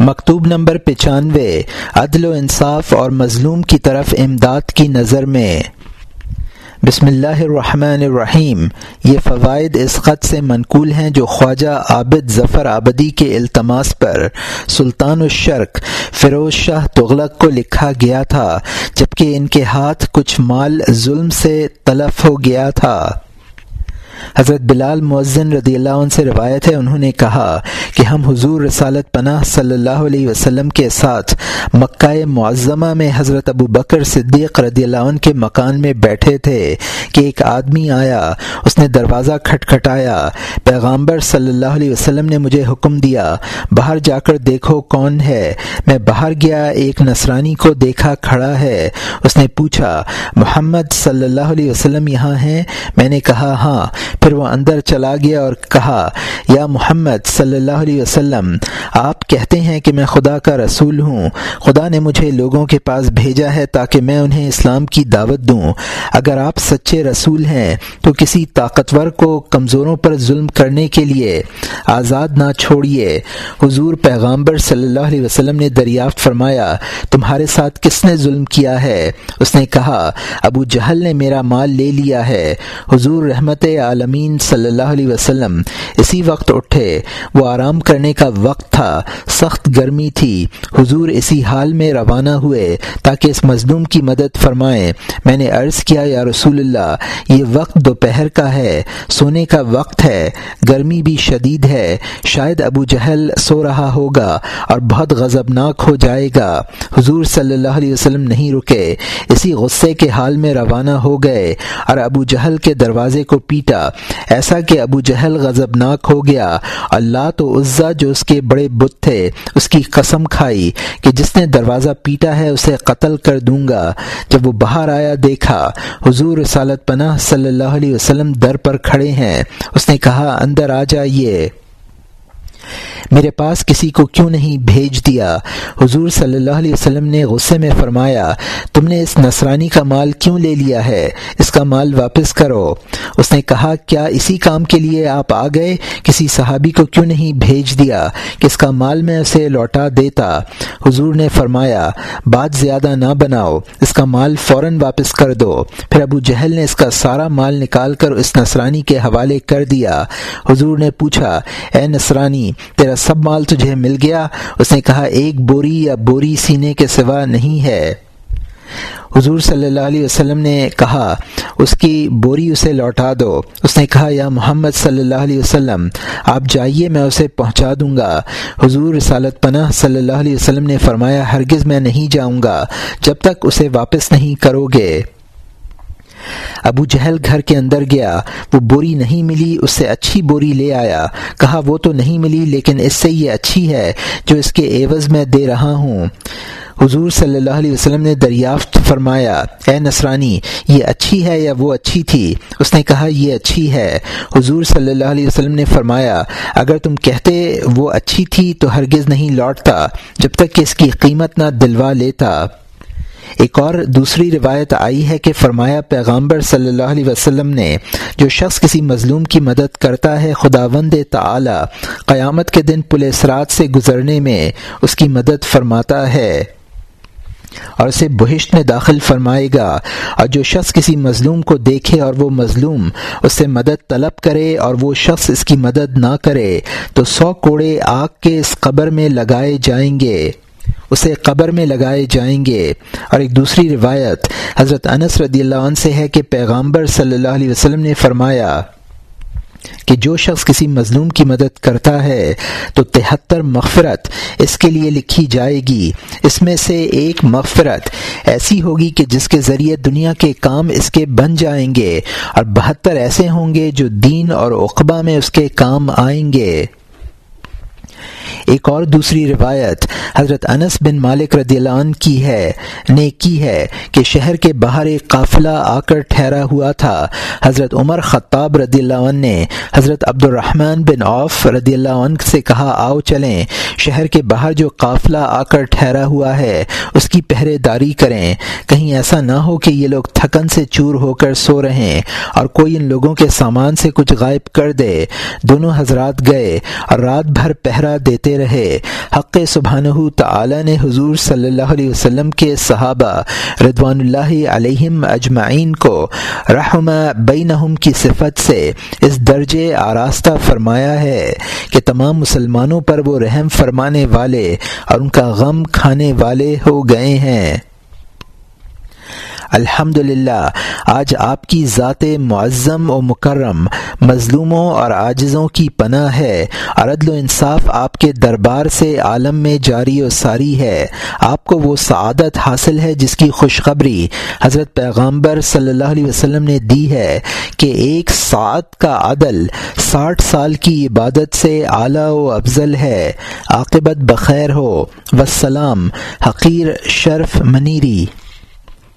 مکتوب نمبر پچانوے، عدل و انصاف اور مظلوم کی طرف امداد کی نظر میں۔ بسم اللہ الرحمن الرحیم، یہ فوائد اس خط سے منقول ہیں جو خواجہ عابد ظفر آبدی کے التماس پر سلطان الشرق فیروز شاہ تغلق کو لکھا گیا تھا، جبکہ ان کے ہاتھ کچھ مال ظلم سے تلف ہو گیا تھا۔ حضرت بلال معزن رضی اللہ عنہ سے روایت ہے، انہوں نے کہا کہ ہم حضور رسالت پناہ صلی اللہ علیہ وسلم کے ساتھ مکہ معظمہ میں حضرت ابو بکر صدیق رضی اللہ عنہ کے مکان میں بیٹھے تھے کہ ایک آدمی آیا، اس نے دروازہ کھٹکھٹایا پیغامبر صلی اللہ علیہ وسلم نے مجھے حکم دیا، باہر جا کر دیکھو کون ہے۔ میں باہر گیا، ایک نصرانی کو دیکھا کھڑا ہے۔ اس نے پوچھا، محمد صلی اللہ علیہ وسلم یہاں ہیں؟ میں نے کہا ہاں پھر وہ اندر چلا گیا اور کہا، یا محمد صلی اللہ علیہ وسلم، آپ کہتے ہیں کہ میں خدا کا رسول ہوں. خدا نے مجھے لوگوں کے پاس بھیجا ہے تاکہ میں انہیں اسلام کی دعوت دوں. اگر آپ سچے رسول ہیں، تو کسی طاقتور کو کمزوروں پر ظلم کرنے کے لیے آزاد نہ چھوڑیے. حضور پیغامبر صلی اللہ علیہ وسلم نے دریافت فرمایا، تمہارے ساتھ کس نے ظلم کیا ہے؟ اس نے کہا، ابو جہل نے میرا مال لے لیا ہے. حضور رحمت عالمین صلی اللہ علیہ وسلم اسی وقت اٹھے۔ وہ آرام کرنے کا وقت تھا۔ سخت گرمی تھی۔ حضور اسی حال میں روانہ ہوئے تاکہ اس مظلوم کی مدد فرمائیں میں نے عرض کیا، یا رسول اللہ، یہ وقت دوپہر کا ہے۔ سونے کا وقت ہے۔ گرمی بھی شدید ہے۔ شاید ابو جہل سو رہا ہوگا اور بہت غضبناک ہو جائے گا۔ حضور صلی اللہ علیہ وسلم نہیں رکے۔ اسی غصے کے حال میں روانہ ہو گئے اور ابو جہل کے دروازے کو پیٹا۔ ایسا کہ ابو جہل غضبناک ہو گیا۔ اللہ تو عزا جو اس کے بڑے بت تھے، اس کی قسم کھائی کہ جس نے دروازہ پیٹا ہے اسے قتل کر دوں گا۔ جب وہ باہر آیا، دیکھا، حضور رسالت پناہ صلی اللہ علیہ وسلم در پر کھڑے ہیں۔ اس نے کہا، اندر آ جائیے۔ میرے پاس کسی کو کیوں نہیں بھیج دیا؟ حضور صلی اللہ علیہ وسلم نے غصے میں فرمایا، تم نے اس نصرانی کا مال کیوں لے لیا ہے؟ اس کا مال واپس کرو۔ اس نے کہا، کیا اسی کام کے لیے آپ آ گئے؟ کسی صحابی کو کیوں نہیں بھیج دیا کہ اس کا مال میں اسے لوٹا دیتا؟ حضور نے فرمایا، بات زیادہ نہ بناؤ، اس کا مال فوراً واپس کر دو۔ پھر ابو جہل نے اس کا سارا مال نکال کر اس نصرانی کے حوالے کر دیا۔ حضور نے پوچھا، اے نصرانی، تیرا سب مال تجھے مل گیا۔ اس نے کہا، ایک بوری یا بوری سینے کے سوا نہیں ہے۔ حضور صلی اللہ علیہ وسلم نے کہا، اس کی بوری اسے لوٹا دو۔ اس نے کہا، یا محمد صلی اللہ علیہ وسلم، آپ جائیے، میں اسے پہنچا دوں گا۔ حضور رسالت پناہ صلی اللہ علیہ وسلم نے فرمایا، ہرگز میں نہیں جاؤں گا، جب تک اسے واپس نہیں کرو گے۔ ابو جہل گھر کے اندر گیا، وہ بوری نہیں ملی، اس سے اچھی بوری لے آیا۔ کہا، وہ تو نہیں ملی، لیکن اس سے یہ اچھی ہے جو اس کے عوض میں دے رہا ہوں۔ حضور صلی اللہ علیہ وسلم نے دریافت فرمایا، اے نصرانی، یہ اچھی ہے یا وہ اچھی تھی؟ اس نے کہا، یہ اچھی ہے۔ حضور صلی اللہ علیہ وسلم نے فرمایا، اگر تم کہتے وہ اچھی تھی تو ہرگز نہیں لوٹتا، جب تک کہ اس کی قیمت نہ دلوا لیتا۔ ایک اور دوسری روایت آئی ہے کہ فرمایا پیغامبر صلی اللہ علیہ وسلم نے، جو شخص کسی مظلوم کی مدد کرتا ہے خدا وند قیامت کے دن پولیس رات سے گزرنے میں اس کی مدد فرماتا ہے اور اسے بہشت میں داخل فرمائے گا۔ اور جو شخص کسی مظلوم کو دیکھے اور وہ مظلوم اس سے مدد طلب کرے اور وہ شخص اس کی مدد نہ کرے، تو سو کوڑے آگ کے اس قبر میں لگائے جائیں گے۔ اسے قبر میں لگائے جائیں گے۔ اور ایک دوسری روایت حضرت انس رضی اللہ عنہ سے ہے کہ پیغامبر صلی اللہ علیہ وسلم نے فرمایا کہ جو شخص کسی مظلوم کی مدد کرتا ہے تو تہتر مغفرت اس کے لیے لکھی جائے گی۔ اس میں سے ایک مغفرت ایسی ہوگی کہ جس کے ذریعے دنیا کے کام اس کے بن جائیں گے اور بہتر ایسے ہوں گے جو دین اور اقبا میں اس کے کام آئیں گے۔ ایک اور دوسری روایت حضرت انس بن مالک رضی اللہ عنہ کی ہے، نے کی ہے کہ شہر کے باہر ایک قافلہ آ کر ٹھہرا ہوا تھا۔ حضرت عمر خطاب رضی اللہ عنہ نے حضرت عبد الرحمن بن عوف رضی اللہ عنہ سے کہا، آؤ چلیں، شہر کے باہر جو قافلہ آ کر ٹھہرا ہوا ہے، اس کی پہرے داری کریں۔ کہیں ایسا نہ ہو کہ یہ لوگ تھکن سے چور ہو کر سو رہیں اور کوئی ان لوگوں کے سامان سے کچھ غائب کر دے۔ دونوں حضرات گئے اور رات بھر پہرا دیتے کرتے رہے۔ حق سبحانہ تعالی نے حضور صلی اللہ علیہ وسلم کے صحابہ ردوان اللہ علیہم اجمعین کو رحم بینہم کی صفت سے اس درجے آراستہ فرمایا ہے کہ تمام مسلمانوں پر وہ رحم فرمانے والے اور ان کا غم کھانے والے ہو گئے ہیں۔ الحمد آج آپ کی ذات معظم و مکرم، مظلوموں اور عاجزوں کی پناہ ہے۔ اور عدل و انصاف آپ کے دربار سے عالم میں جاری و ساری ہے۔ آپ کو وہ سعادت حاصل ہے جس کی خوشخبری حضرت پیغامبر صلی اللہ علیہ وسلم نے دی ہے کہ ایک سعد کا عدل ساٹھ سال کی عبادت سے اعلیٰ و افضل ہے۔ عاقبت بخیر ہو۔ وسلام حقیر شرف منیری۔